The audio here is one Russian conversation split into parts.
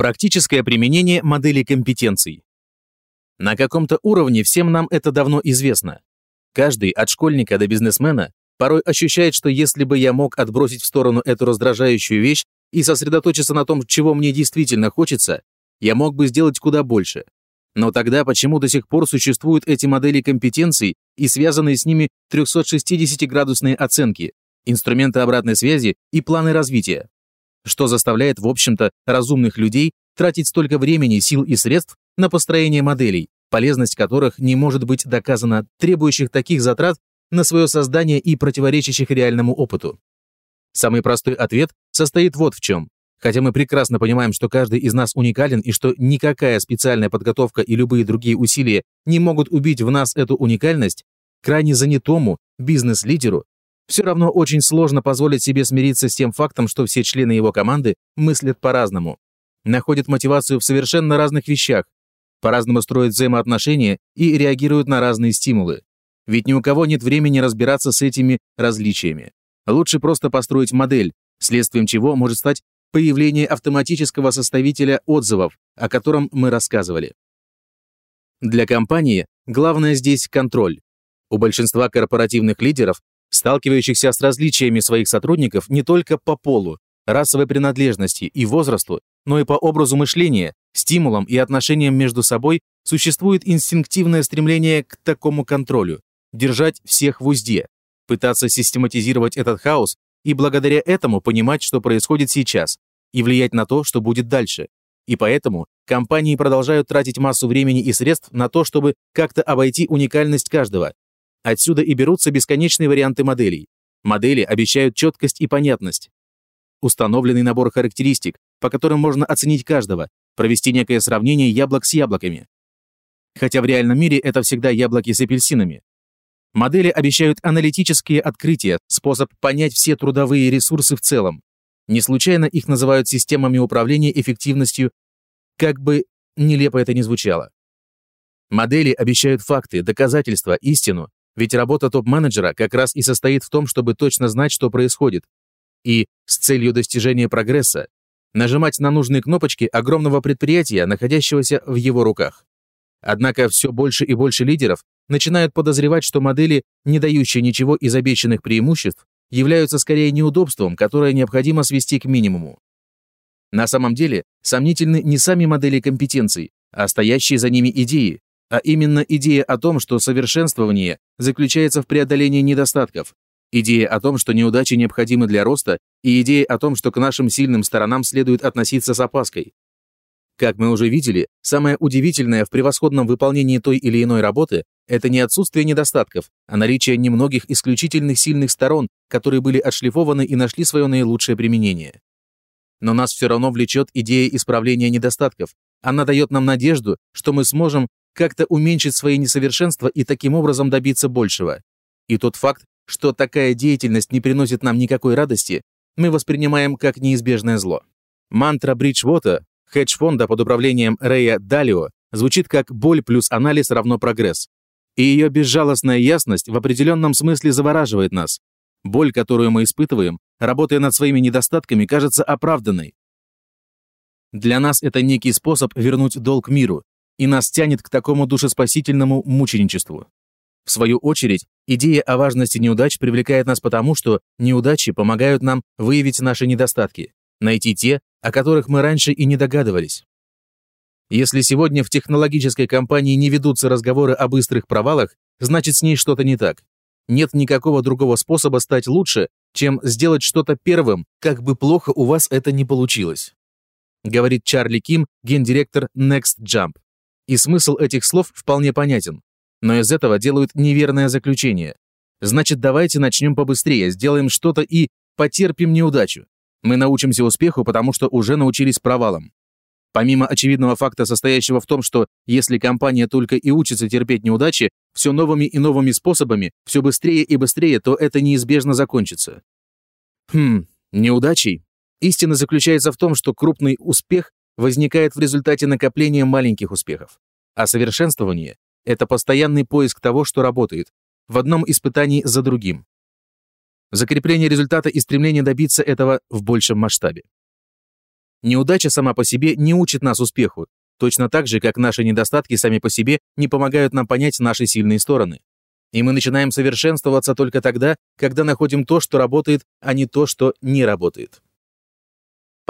Практическое применение модели компетенций. На каком-то уровне всем нам это давно известно. Каждый, от школьника до бизнесмена, порой ощущает, что если бы я мог отбросить в сторону эту раздражающую вещь и сосредоточиться на том, чего мне действительно хочется, я мог бы сделать куда больше. Но тогда почему до сих пор существуют эти модели компетенций и связанные с ними 360-градусные оценки, инструменты обратной связи и планы развития? Что заставляет, в общем-то, разумных людей тратить столько времени, сил и средств на построение моделей, полезность которых не может быть доказана, требующих таких затрат на свое создание и противоречащих реальному опыту? Самый простой ответ состоит вот в чем. Хотя мы прекрасно понимаем, что каждый из нас уникален и что никакая специальная подготовка и любые другие усилия не могут убить в нас эту уникальность, крайне занятому бизнес-лидеру все равно очень сложно позволить себе смириться с тем фактом, что все члены его команды мыслят по-разному, находят мотивацию в совершенно разных вещах, по-разному строят взаимоотношения и реагируют на разные стимулы. Ведь ни у кого нет времени разбираться с этими различиями. Лучше просто построить модель, следствием чего может стать появление автоматического составителя отзывов, о котором мы рассказывали. Для компании главное здесь контроль. У большинства корпоративных лидеров, сталкивающихся с различиями своих сотрудников не только по полу, расовой принадлежности и возрасту, но и по образу мышления, стимулам и отношениям между собой, существует инстинктивное стремление к такому контролю, держать всех в узде, пытаться систематизировать этот хаос и благодаря этому понимать, что происходит сейчас, и влиять на то, что будет дальше. И поэтому компании продолжают тратить массу времени и средств на то, чтобы как-то обойти уникальность каждого. Отсюда и берутся бесконечные варианты моделей. Модели обещают четкость и понятность. Установленный набор характеристик, по которым можно оценить каждого, провести некое сравнение яблок с яблоками. Хотя в реальном мире это всегда яблоки с апельсинами. Модели обещают аналитические открытия, способ понять все трудовые ресурсы в целом. Не случайно их называют системами управления эффективностью, как бы нелепо это ни звучало. Модели обещают факты, доказательства, истину, ведь работа топ-менеджера как раз и состоит в том, чтобы точно знать, что происходит. И с целью достижения прогресса нажимать на нужные кнопочки огромного предприятия, находящегося в его руках. Однако все больше и больше лидеров начинают подозревать, что модели, не дающие ничего из обещанных преимуществ, являются скорее неудобством, которое необходимо свести к минимуму. На самом деле, сомнительны не сами модели компетенций, а стоящие за ними идеи, а именно идея о том, что совершенствование заключается в преодолении недостатков, идея о том, что неудачи необходимы для роста, и идея о том, что к нашим сильным сторонам следует относиться с опаской. Как мы уже видели, самое удивительное в превосходном выполнении той или иной работы – это не отсутствие недостатков, а наличие немногих исключительных сильных сторон, которые были отшлифованы и нашли свое наилучшее применение. Но нас все равно влечет идея исправления недостатков. Она дает нам надежду, что мы сможем как-то уменьшить свои несовершенства и таким образом добиться большего. И тот факт, что такая деятельность не приносит нам никакой радости, мы воспринимаем как неизбежное зло. Мантра Бриджвота хедж-фонда под управлением Рэя Далио звучит как «боль плюс анализ равно прогресс». И ее безжалостная ясность в определенном смысле завораживает нас. Боль, которую мы испытываем, работая над своими недостатками, кажется оправданной. Для нас это некий способ вернуть долг миру, и нас тянет к такому душеспасительному мученичеству. В свою очередь, идея о важности неудач привлекает нас потому, что неудачи помогают нам выявить наши недостатки, найти те, о которых мы раньше и не догадывались. Если сегодня в технологической компании не ведутся разговоры о быстрых провалах, значит с ней что-то не так. Нет никакого другого способа стать лучше, чем сделать что-то первым, как бы плохо у вас это не получилось. Говорит Чарли Ким, гендиректор Next Jump. И смысл этих слов вполне понятен. Но из этого делают неверное заключение. Значит, давайте начнем побыстрее, сделаем что-то и потерпим неудачу. Мы научимся успеху, потому что уже научились провалам. Помимо очевидного факта, состоящего в том, что если компания только и учится терпеть неудачи, все новыми и новыми способами, все быстрее и быстрее, то это неизбежно закончится. Хм, неудачей? Истина заключается в том, что крупный успех возникает в результате накопления маленьких успехов. А совершенствование – это постоянный поиск того, что работает, в одном испытании за другим закрепление результата и стремление добиться этого в большем масштабе. Неудача сама по себе не учит нас успеху, точно так же, как наши недостатки сами по себе не помогают нам понять наши сильные стороны. И мы начинаем совершенствоваться только тогда, когда находим то, что работает, а не то, что не работает.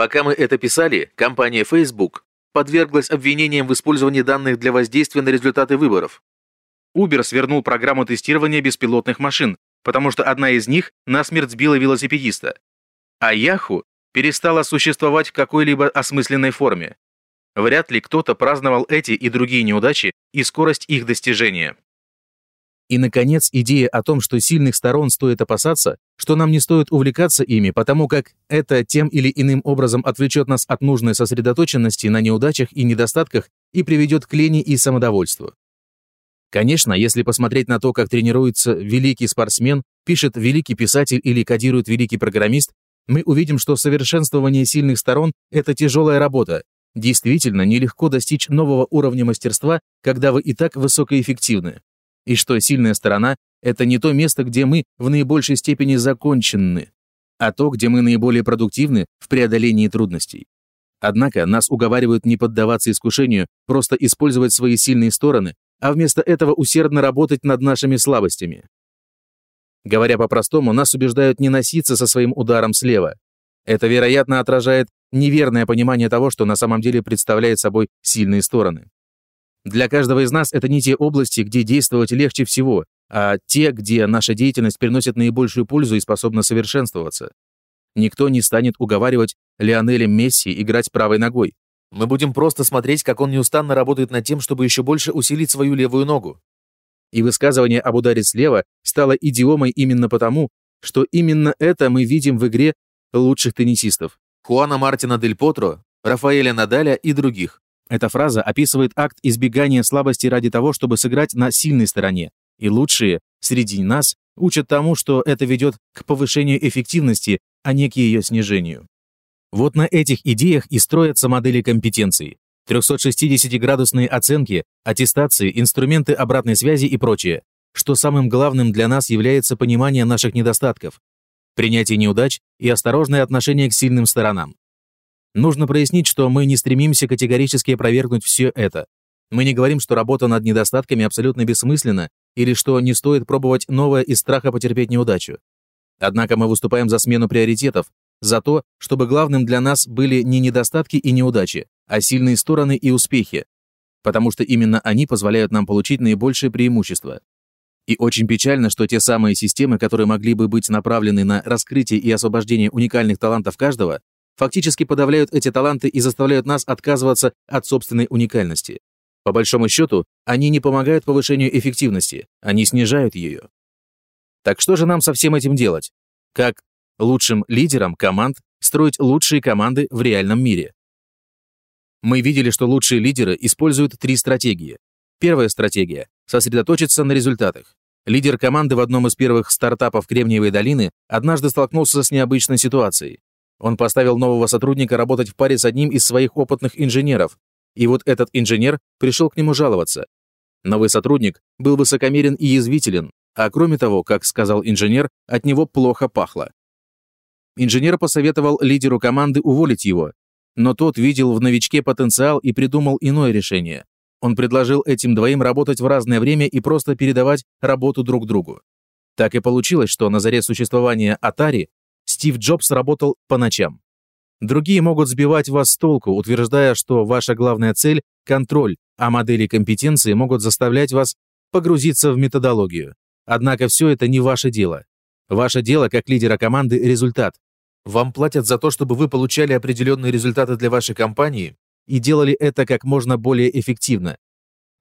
Пока мы это писали, компания Facebook подверглась обвинениям в использовании данных для воздействия на результаты выборов. Uber свернул программу тестирования беспилотных машин, потому что одна из них насмерть сбила велосипедиста. А Yahoo перестала существовать в какой-либо осмысленной форме. Вряд ли кто-то праздновал эти и другие неудачи и скорость их достижения. И, наконец, идея о том, что сильных сторон стоит опасаться, что нам не стоит увлекаться ими, потому как это тем или иным образом отвлечет нас от нужной сосредоточенности на неудачах и недостатках и приведет к лени и самодовольству. Конечно, если посмотреть на то, как тренируется великий спортсмен, пишет великий писатель или кодирует великий программист, мы увидим, что совершенствование сильных сторон – это тяжелая работа. Действительно, нелегко достичь нового уровня мастерства, когда вы и так высокоэффективны и что сильная сторона – это не то место, где мы в наибольшей степени законченны, а то, где мы наиболее продуктивны в преодолении трудностей. Однако нас уговаривают не поддаваться искушению, просто использовать свои сильные стороны, а вместо этого усердно работать над нашими слабостями. Говоря по-простому, нас убеждают не носиться со своим ударом слева. Это, вероятно, отражает неверное понимание того, что на самом деле представляет собой сильные стороны. Для каждого из нас это не те области, где действовать легче всего, а те, где наша деятельность приносит наибольшую пользу и способна совершенствоваться. Никто не станет уговаривать Лионеля Месси играть правой ногой. Мы будем просто смотреть, как он неустанно работает над тем, чтобы еще больше усилить свою левую ногу. И высказывание об ударе слева стало идиомой именно потому, что именно это мы видим в игре лучших теннисистов. Хуана Мартина Дель Потро, Рафаэля Надаля и других. Эта фраза описывает акт избегания слабости ради того, чтобы сыграть на сильной стороне, и лучшие среди нас учат тому, что это ведет к повышению эффективности, а не к ее снижению. Вот на этих идеях и строятся модели компетенций. 360-градусные оценки, аттестации, инструменты обратной связи и прочее, что самым главным для нас является понимание наших недостатков, принятие неудач и осторожное отношение к сильным сторонам. Нужно прояснить, что мы не стремимся категорически опровергнуть все это. Мы не говорим, что работа над недостатками абсолютно бессмысленна или что не стоит пробовать новое из страха потерпеть неудачу. Однако мы выступаем за смену приоритетов, за то, чтобы главным для нас были не недостатки и неудачи, а сильные стороны и успехи, потому что именно они позволяют нам получить наибольшее преимущество. И очень печально, что те самые системы, которые могли бы быть направлены на раскрытие и освобождение уникальных талантов каждого, фактически подавляют эти таланты и заставляют нас отказываться от собственной уникальности. По большому счету, они не помогают повышению эффективности, они снижают ее. Так что же нам со всем этим делать? Как лучшим лидерам команд строить лучшие команды в реальном мире? Мы видели, что лучшие лидеры используют три стратегии. Первая стратегия – сосредоточиться на результатах. Лидер команды в одном из первых стартапов Кремниевой долины однажды столкнулся с необычной ситуацией. Он поставил нового сотрудника работать в паре с одним из своих опытных инженеров, и вот этот инженер пришел к нему жаловаться. Новый сотрудник был высокомерен и язвителен, а кроме того, как сказал инженер, от него плохо пахло. Инженер посоветовал лидеру команды уволить его, но тот видел в новичке потенциал и придумал иное решение. Он предложил этим двоим работать в разное время и просто передавать работу друг другу. Так и получилось, что на заре существования Atari Стив Джобс работал по ночам. Другие могут сбивать вас с толку, утверждая, что ваша главная цель – контроль, а модели компетенции могут заставлять вас погрузиться в методологию. Однако все это не ваше дело. Ваше дело, как лидера команды, результат. Вам платят за то, чтобы вы получали определенные результаты для вашей компании и делали это как можно более эффективно,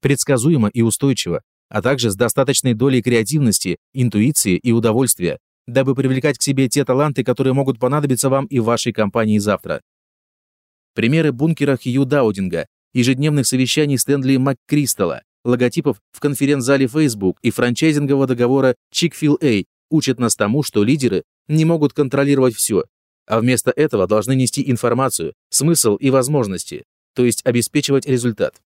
предсказуемо и устойчиво, а также с достаточной долей креативности, интуиции и удовольствия, дабы привлекать к себе те таланты, которые могут понадобиться вам и вашей компании завтра. Примеры бункера Хью Даудинга, ежедневных совещаний Стэнли МакКристалла, логотипов в конференц-зале Facebook и франчайзингового договора Chick-fil-A учат нас тому, что лидеры не могут контролировать все, а вместо этого должны нести информацию, смысл и возможности, то есть обеспечивать результат.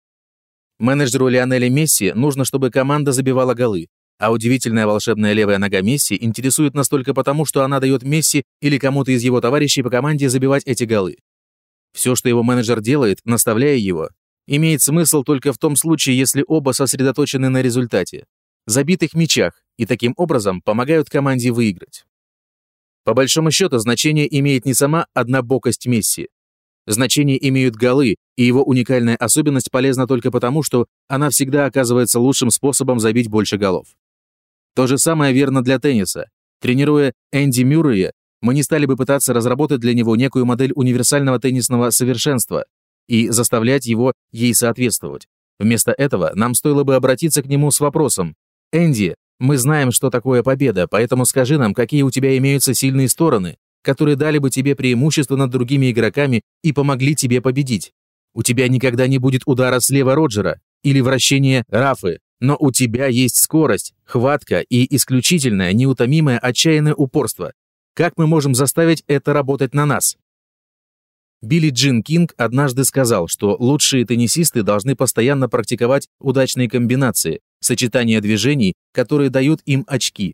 Менеджеру Лионеля Месси нужно, чтобы команда забивала голы, а удивительная волшебная левая нога Месси интересует настолько потому, что она дает Месси или кому-то из его товарищей по команде забивать эти голы. Все, что его менеджер делает, наставляя его, имеет смысл только в том случае, если оба сосредоточены на результате, забитых мячах, и таким образом помогают команде выиграть. По большому счету, значение имеет не сама однобокость Месси. Значение имеют голы, и его уникальная особенность полезна только потому, что она всегда оказывается лучшим способом забить больше голов. То же самое верно для тенниса. Тренируя Энди Мюррея, мы не стали бы пытаться разработать для него некую модель универсального теннисного совершенства и заставлять его ей соответствовать. Вместо этого нам стоило бы обратиться к нему с вопросом «Энди, мы знаем, что такое победа, поэтому скажи нам, какие у тебя имеются сильные стороны, которые дали бы тебе преимущество над другими игроками и помогли тебе победить. У тебя никогда не будет удара слева Роджера или вращения Рафы, но у тебя есть скорость, хватка и исключительное, неутомимое, отчаянное упорство. Как мы можем заставить это работать на нас? Билли Джин Кинг однажды сказал, что лучшие теннисисты должны постоянно практиковать удачные комбинации, сочетания движений, которые дают им очки.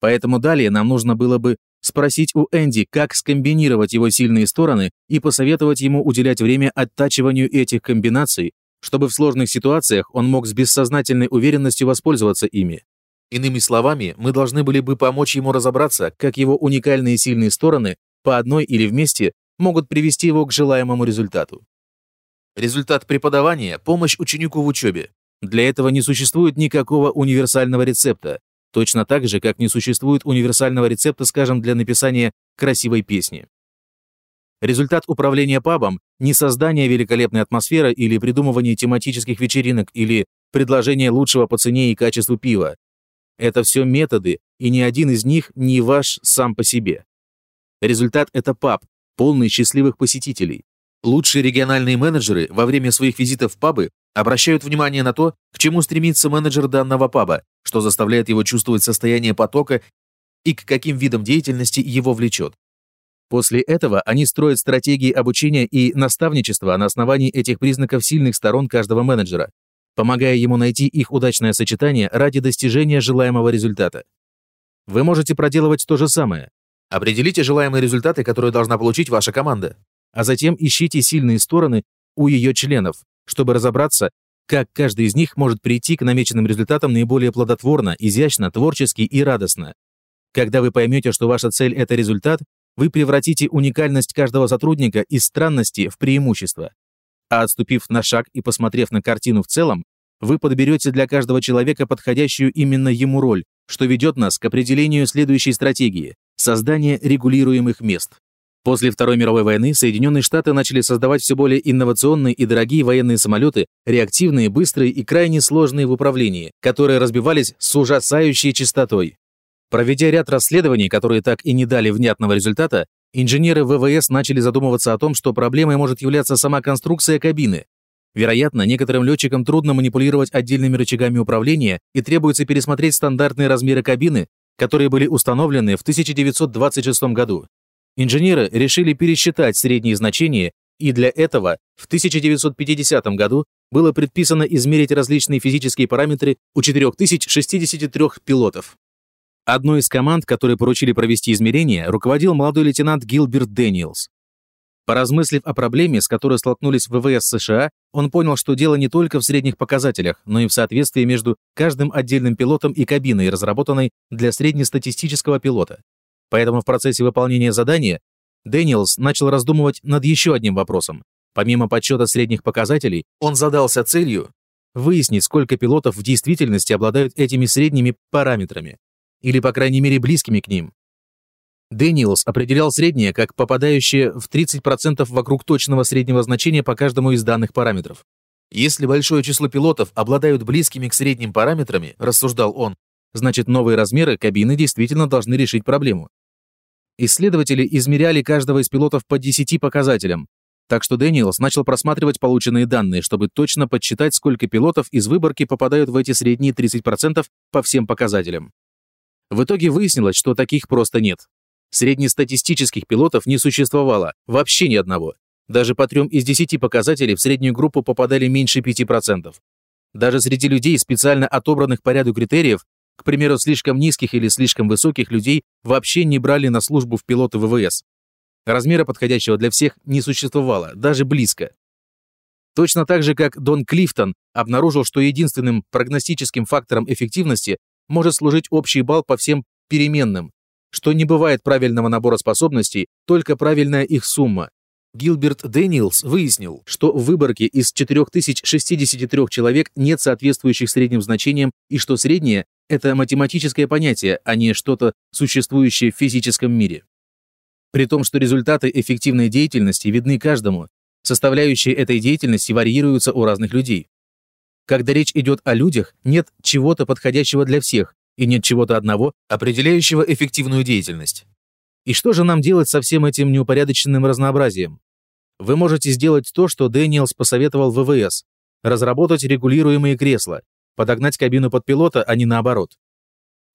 Поэтому далее нам нужно было бы спросить у Энди, как скомбинировать его сильные стороны и посоветовать ему уделять время оттачиванию этих комбинаций, чтобы в сложных ситуациях он мог с бессознательной уверенностью воспользоваться ими. Иными словами, мы должны были бы помочь ему разобраться, как его уникальные сильные стороны по одной или вместе могут привести его к желаемому результату. Результат преподавания – помощь ученику в учебе. Для этого не существует никакого универсального рецепта, точно так же, как не существует универсального рецепта, скажем, для написания красивой песни. Результат управления пабом – не создание великолепной атмосферы или придумывание тематических вечеринок или предложение лучшего по цене и качеству пива. Это все методы, и ни один из них не ваш сам по себе. Результат – это паб, полный счастливых посетителей. Лучшие региональные менеджеры во время своих визитов в пабы обращают внимание на то, к чему стремится менеджер данного паба, что заставляет его чувствовать состояние потока и к каким видам деятельности его влечет. После этого они строят стратегии обучения и наставничества на основании этих признаков сильных сторон каждого менеджера, помогая ему найти их удачное сочетание ради достижения желаемого результата. Вы можете проделывать то же самое. Определите желаемые результаты, которые должна получить ваша команда, а затем ищите сильные стороны у ее членов, чтобы разобраться, как каждый из них может прийти к намеченным результатам наиболее плодотворно, изящно, творчески и радостно. Когда вы поймете, что ваша цель – это результат, вы превратите уникальность каждого сотрудника из странности в преимущество. А отступив на шаг и посмотрев на картину в целом, вы подберете для каждого человека подходящую именно ему роль, что ведет нас к определению следующей стратегии – создания регулируемых мест. После Второй мировой войны Соединенные Штаты начали создавать все более инновационные и дорогие военные самолеты, реактивные, быстрые и крайне сложные в управлении, которые разбивались с ужасающей частотой. Проведя ряд расследований, которые так и не дали внятного результата, инженеры ВВС начали задумываться о том, что проблемой может являться сама конструкция кабины. Вероятно, некоторым летчикам трудно манипулировать отдельными рычагами управления и требуется пересмотреть стандартные размеры кабины, которые были установлены в 1926 году. Инженеры решили пересчитать средние значения, и для этого в 1950 году было предписано измерить различные физические параметры у 4063 пилотов. Одной из команд, которые поручили провести измерения, руководил молодой лейтенант Гилберт Дэниелс. Поразмыслив о проблеме, с которой столкнулись ВВС США, он понял, что дело не только в средних показателях, но и в соответствии между каждым отдельным пилотом и кабиной, разработанной для среднестатистического пилота. Поэтому в процессе выполнения задания Дэниелс начал раздумывать над еще одним вопросом. Помимо подсчета средних показателей, он задался целью выяснить, сколько пилотов в действительности обладают этими средними параметрами или, по крайней мере, близкими к ним. Дэниелс определял среднее как попадающее в 30% вокруг точного среднего значения по каждому из данных параметров. Если большое число пилотов обладают близкими к средним параметрами, рассуждал он, значит новые размеры кабины действительно должны решить проблему. Исследователи измеряли каждого из пилотов по 10 показателям, так что Дэниелс начал просматривать полученные данные, чтобы точно подсчитать, сколько пилотов из выборки попадают в эти средние 30% по всем показателям. В итоге выяснилось, что таких просто нет. Среднестатистических пилотов не существовало, вообще ни одного. Даже по трем из десяти показателей в среднюю группу попадали меньше 5%. Даже среди людей, специально отобранных по ряду критериев, к примеру, слишком низких или слишком высоких людей вообще не брали на службу в пилоты ВВС. Размера, подходящего для всех, не существовало, даже близко. Точно так же, как Дон Клифтон обнаружил, что единственным прогностическим фактором эффективности может служить общий балл по всем переменным, что не бывает правильного набора способностей, только правильная их сумма. Гилберт Дэниелс выяснил, что в выборке из 4063 человек нет соответствующих средним значениям и что среднее – это математическое понятие, а не что-то существующее в физическом мире. При том, что результаты эффективной деятельности видны каждому, составляющие этой деятельности варьируются у разных людей. Когда речь идет о людях, нет чего-то подходящего для всех, и нет чего-то одного, определяющего эффективную деятельность. И что же нам делать со всем этим неупорядоченным разнообразием? Вы можете сделать то, что Дэниелс посоветовал ВВС – разработать регулируемые кресла, подогнать кабину под пилота, а не наоборот.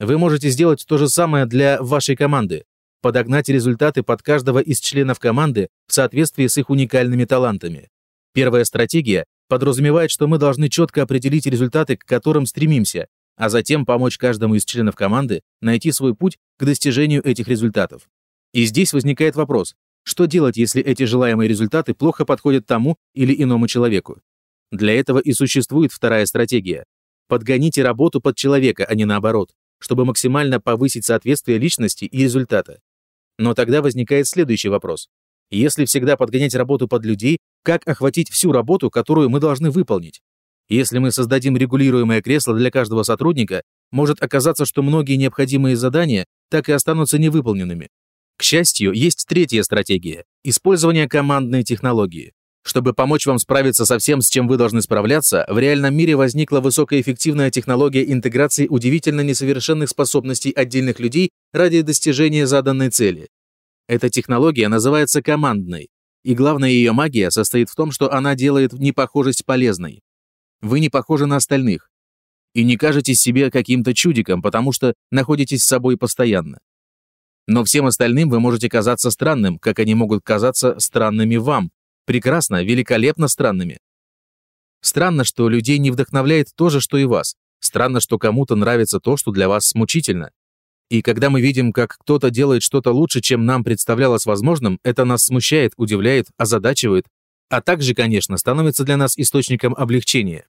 Вы можете сделать то же самое для вашей команды, подогнать результаты под каждого из членов команды в соответствии с их уникальными талантами. Первая стратегия подразумевает, что мы должны четко определить результаты, к которым стремимся, а затем помочь каждому из членов команды найти свой путь к достижению этих результатов. И здесь возникает вопрос, что делать, если эти желаемые результаты плохо подходят тому или иному человеку? Для этого и существует вторая стратегия. Подгоните работу под человека, а не наоборот, чтобы максимально повысить соответствие личности и результата. Но тогда возникает следующий вопрос. Если всегда подгонять работу под людей, как охватить всю работу, которую мы должны выполнить? Если мы создадим регулируемое кресло для каждого сотрудника, может оказаться, что многие необходимые задания так и останутся невыполненными. К счастью, есть третья стратегия – использование командной технологии. Чтобы помочь вам справиться со всем, с чем вы должны справляться, в реальном мире возникла высокоэффективная технология интеграции удивительно несовершенных способностей отдельных людей ради достижения заданной цели. Эта технология называется командной, и главная ее магия состоит в том, что она делает непохожесть полезной. Вы не похожи на остальных. И не кажетесь себе каким-то чудиком, потому что находитесь с собой постоянно. Но всем остальным вы можете казаться странным, как они могут казаться странными вам. Прекрасно, великолепно странными. Странно, что людей не вдохновляет то же, что и вас. Странно, что кому-то нравится то, что для вас мучительно. И когда мы видим, как кто-то делает что-то лучше, чем нам представлялось возможным, это нас смущает, удивляет, озадачивает, а также, конечно, становится для нас источником облегчения.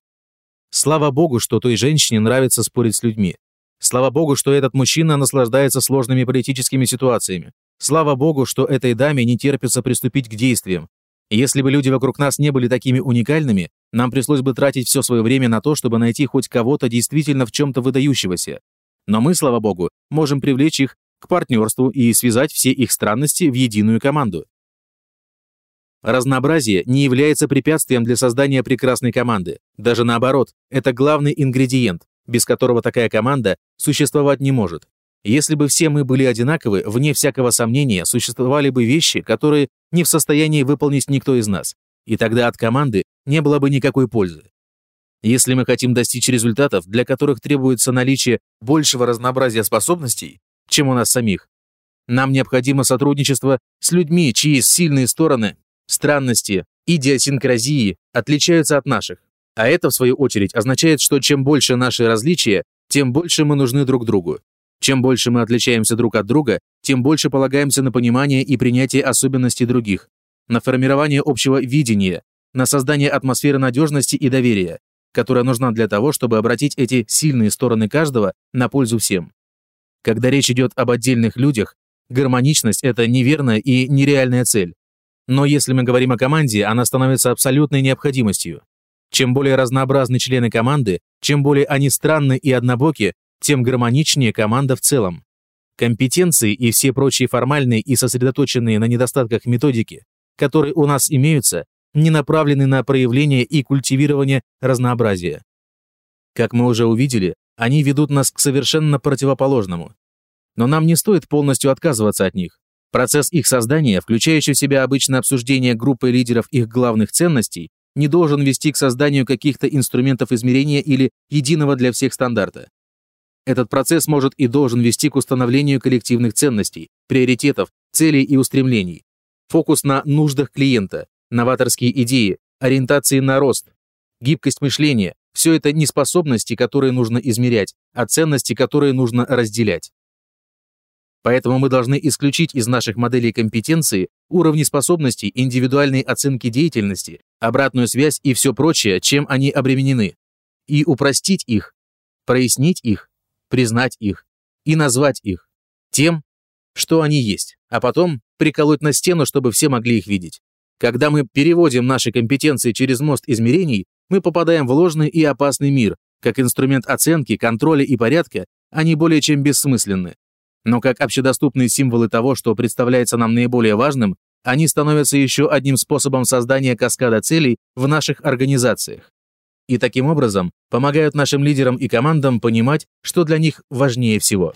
Слава богу, что той женщине нравится спорить с людьми. Слава богу, что этот мужчина наслаждается сложными политическими ситуациями. Слава богу, что этой даме не терпится приступить к действиям. Если бы люди вокруг нас не были такими уникальными, нам пришлось бы тратить все свое время на то, чтобы найти хоть кого-то действительно в чем-то выдающегося. Но мы, слава богу, можем привлечь их к партнерству и связать все их странности в единую команду. Разнообразие не является препятствием для создания прекрасной команды. Даже наоборот, это главный ингредиент, без которого такая команда существовать не может. Если бы все мы были одинаковы, вне всякого сомнения, существовали бы вещи, которые не в состоянии выполнить никто из нас, и тогда от команды не было бы никакой пользы. Если мы хотим достичь результатов, для которых требуется наличие большего разнообразия способностей, чем у нас самих, нам необходимо сотрудничество с людьми, чьи сильные стороны странности, идиосинкразии отличаются от наших. А это, в свою очередь, означает, что чем больше наши различия, тем больше мы нужны друг другу. Чем больше мы отличаемся друг от друга, тем больше полагаемся на понимание и принятие особенностей других, на формирование общего видения, на создание атмосферы надежности и доверия, которая нужна для того, чтобы обратить эти сильные стороны каждого на пользу всем. Когда речь идет об отдельных людях, гармоничность – это неверная и нереальная цель. Но если мы говорим о команде, она становится абсолютной необходимостью. Чем более разнообразны члены команды, чем более они странны и однобоки, тем гармоничнее команда в целом. Компетенции и все прочие формальные и сосредоточенные на недостатках методики, которые у нас имеются, не направлены на проявление и культивирование разнообразия. Как мы уже увидели, они ведут нас к совершенно противоположному. Но нам не стоит полностью отказываться от них. Процесс их создания, включающий в себя обычное обсуждение группой лидеров их главных ценностей, не должен вести к созданию каких-то инструментов измерения или единого для всех стандарта. Этот процесс может и должен вести к установлению коллективных ценностей, приоритетов, целей и устремлений. Фокус на нуждах клиента, новаторские идеи, ориентации на рост, гибкость мышления – все это не способности, которые нужно измерять, а ценности, которые нужно разделять. Поэтому мы должны исключить из наших моделей компетенции уровни способностей, индивидуальные оценки деятельности, обратную связь и все прочее, чем они обременены, и упростить их, прояснить их, признать их и назвать их тем, что они есть, а потом приколоть на стену, чтобы все могли их видеть. Когда мы переводим наши компетенции через мост измерений, мы попадаем в ложный и опасный мир. Как инструмент оценки, контроля и порядка, они более чем бессмысленны. Но как общедоступные символы того, что представляется нам наиболее важным, они становятся еще одним способом создания каскада целей в наших организациях. И таким образом помогают нашим лидерам и командам понимать, что для них важнее всего.